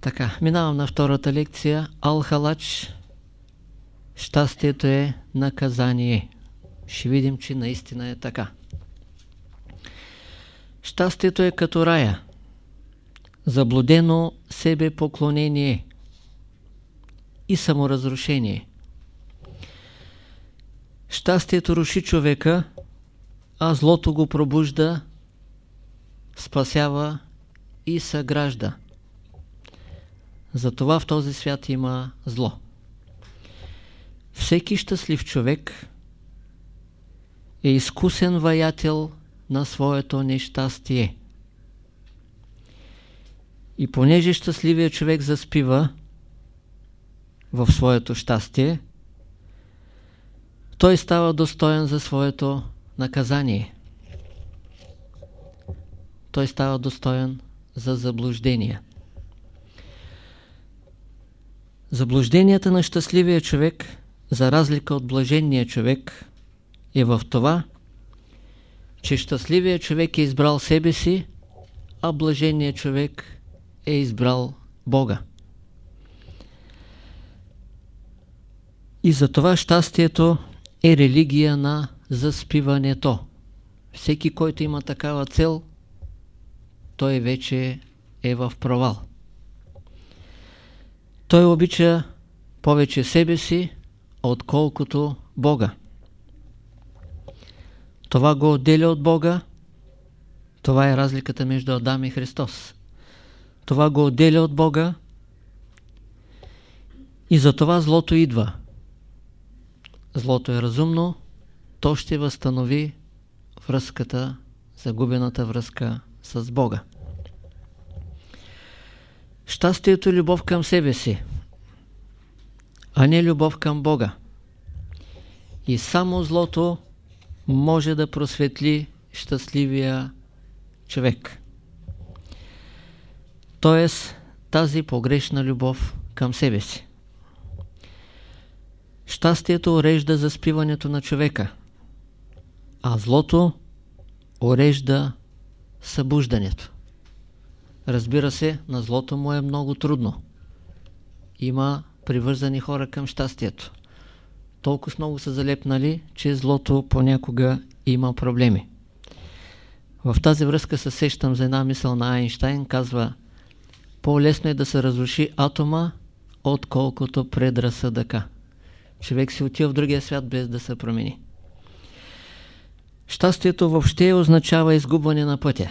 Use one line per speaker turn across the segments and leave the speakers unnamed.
Така, минавам на втората лекция. Алхалач. Щастието е наказание. Ще видим, че наистина е така. Щастието е като рая. Заблудено себе поклонение и саморазрушение. Щастието руши човека, а злото го пробужда, спасява и съгражда. Затова в този свят има зло. Всеки щастлив човек е изкусен ваятел на своето нещастие. И понеже щастливият човек заспива в своето щастие, той става достоен за своето наказание. Той става достоен за заблуждения. Заблужденията на щастливия човек, за разлика от блаженния човек, е в това, че щастливия човек е избрал себе си, а блаженният човек е избрал Бога. И затова щастието е религия на заспиването. Всеки, който има такава цел, той вече е в провал. Той обича повече себе си, отколкото Бога. Това го отделя от Бога. Това е разликата между Адам и Христос. Това го отделя от Бога и за това злото идва. Злото е разумно, то ще възстанови връзката, загубената връзка с Бога. Щастието е любов към себе си, а не любов към Бога. И само злото може да просветли щастливия човек. Тоест тази погрешна любов към себе си. Щастието урежда заспиването на човека, а злото урежда събуждането. Разбира се, на злото му е много трудно. Има привързани хора към щастието. Толкова много са залепнали, че злото понякога има проблеми. В тази връзка се сещам за една мисъл на Айнштайн, казва по-лесно е да се разруши атома, отколкото предразсъдъка. Човек се отива в другия свят без да се промени. Щастието въобще означава изгубване на пътя.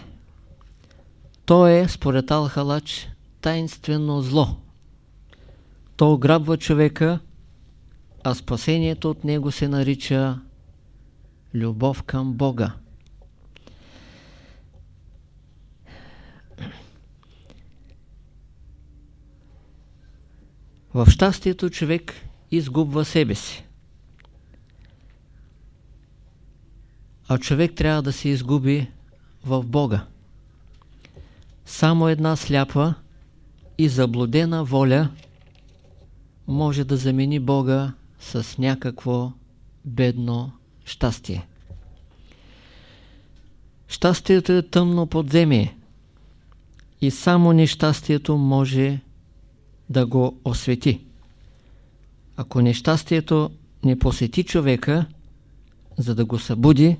То е, според Алхалач, таинствено зло. То ограбва човека, а спасението от него се нарича любов към Бога. В щастието човек изгубва себе си. А човек трябва да се изгуби в Бога. Само една сляпа и заблудена воля може да замени Бога с някакво бедно щастие. Щастието е тъмно подземие и само нещастието може да го освети. Ако нещастието не посети човека, за да го събуди,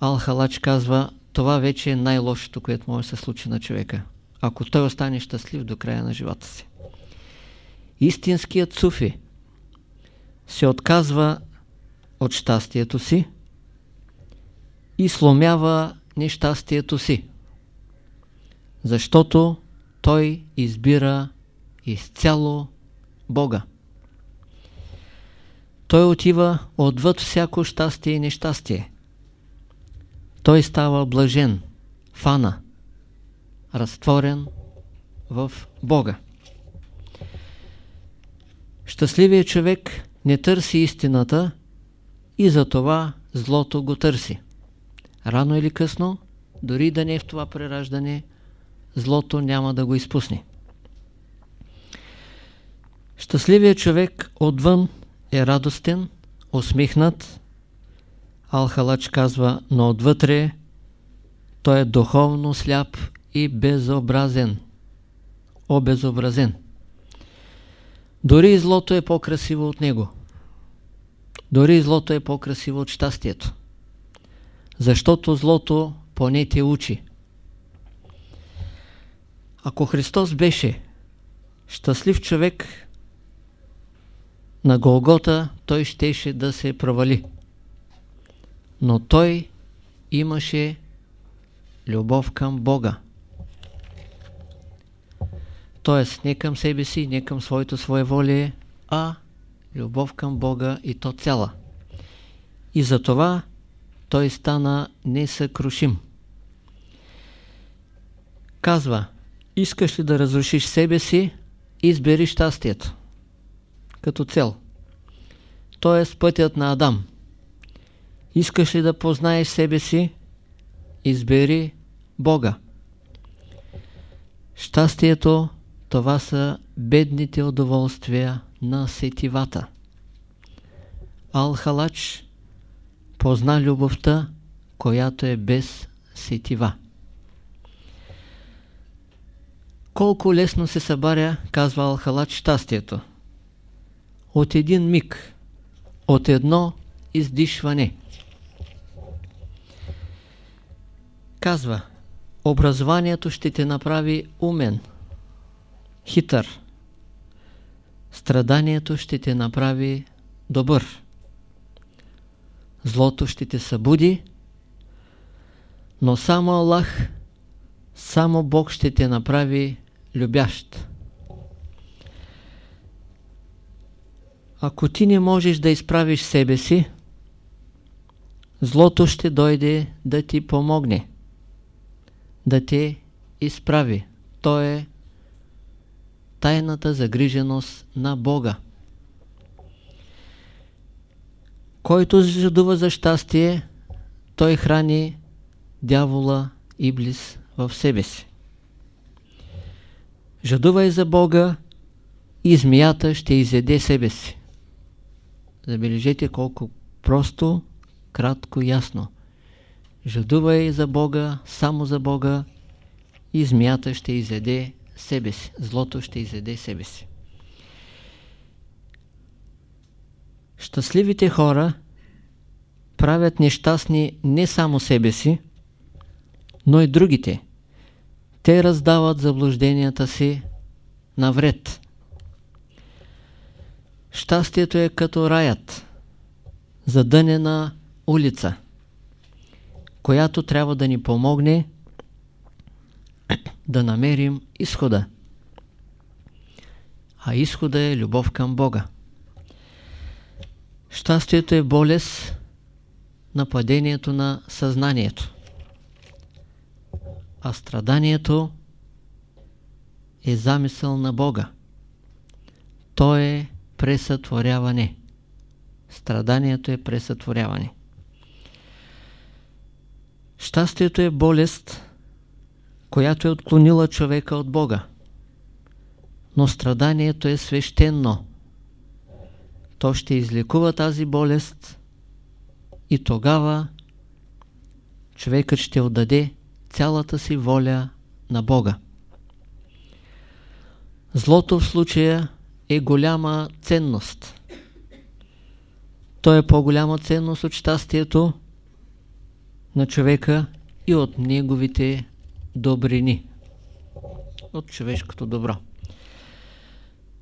Алхалач казва, това вече е най-лошото, което може да се случи на човека. Ако той остане щастлив до края на живота си. Истинският суфи се отказва от щастието си и сломява нещастието си. Защото той избира изцяло Бога. Той отива отвъд всяко щастие и нещастие. Той става блажен, фана, разтворен в Бога. Щастливият човек не търси истината и затова злото го търси. Рано или късно, дори да не е в това прераждане, злото няма да го изпусне. Щастливият човек отвън е радостен, усмихнат. Алхалач казва, но отвътре той е духовно сляп и безобразен. обезобразен. Дори и злото е по-красиво от него. Дори и злото е по-красиво от щастието. Защото злото поне те учи. Ако Христос беше щастлив човек на Голгота, той щеше да се провали. Но той имаше любов към Бога. Тоест не към себе си, не към своето своеволие, а любов към Бога и то цяла. И затова той стана несъкрушим. Казва, искаш ли да разрушиш себе си, избери щастието като цел. Тоест пътят на Адам. Искаш ли да познаеш себе си, избери Бога. Щастието, това са бедните удоволствия на сетивата. Алхалач позна любовта, която е без сетива. Колко лесно се събаря, казва Алхалач, щастието. От един миг, от едно издишване. Казва, образованието ще те направи умен, хитър. Страданието ще те направи добър. Злото ще те събуди, но само Аллах, само Бог ще те направи любящ. Ако ти не можеш да изправиш себе си, злото ще дойде да ти помогне, да те изправи. То е тайната загриженост на Бога. Който жадува за щастие, той храни дявола и близ в себе си. Жадувай за Бога и змията ще изеде себе си. Забележете колко просто, кратко ясно. Жадувай за Бога, само за Бога и змията ще изеде себе си. Злото ще изеде себе си. Щастливите хора правят нещастни не само себе си, но и другите. Те раздават заблужденията си навред. Щастието е като раят, задънена улица, която трябва да ни помогне да намерим изхода. А изхода е любов към Бога. Щастието е болест на падението на съзнанието. А страданието е замисъл на Бога. То е пресътворяване. Страданието е пресътворяване. Щастието е болест, която е отклонила човека от Бога. Но страданието е свещено. То ще излекува тази болест и тогава човекът ще отдаде цялата си воля на Бога. Злото в случая е голяма ценност. То е по-голяма ценност от щастието на човека и от неговите добрини. От човешкото добро.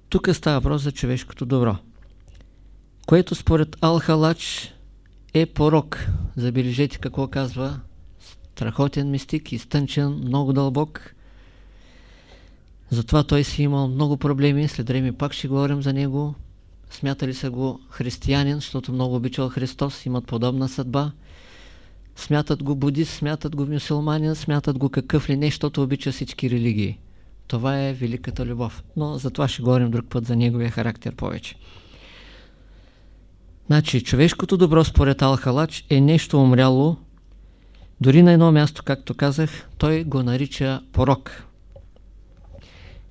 Тук става въпрос за човешкото добро. Което според Алхалач е порок. Забележете какво казва страхотен мистик, изтънчен, много дълбок. Затова той си имал много проблеми, след време пак ще говорим за него. Смятали са го християнин, защото много обичал Христос, имат подобна съдба. Смятат го будист, смятат го мюсулманин, смятат го какъв ли не, защото обича всички религии. Това е великата любов. Но за това ще говорим друг път за неговия характер повече. Значи, човешкото добро според Алхалач е нещо умряло. Дори на едно място, както казах, той го нарича порок.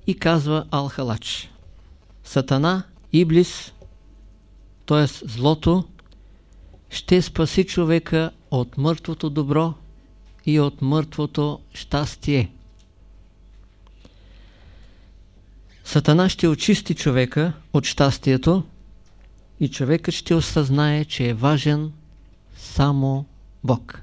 И казва Алхалач. Сатана, Иблис, т.е. злото, ще спаси човека от мъртвото добро и от мъртвото щастие. Сатана ще очисти човека от щастието и човекът ще осъзнае, че е важен само Бог.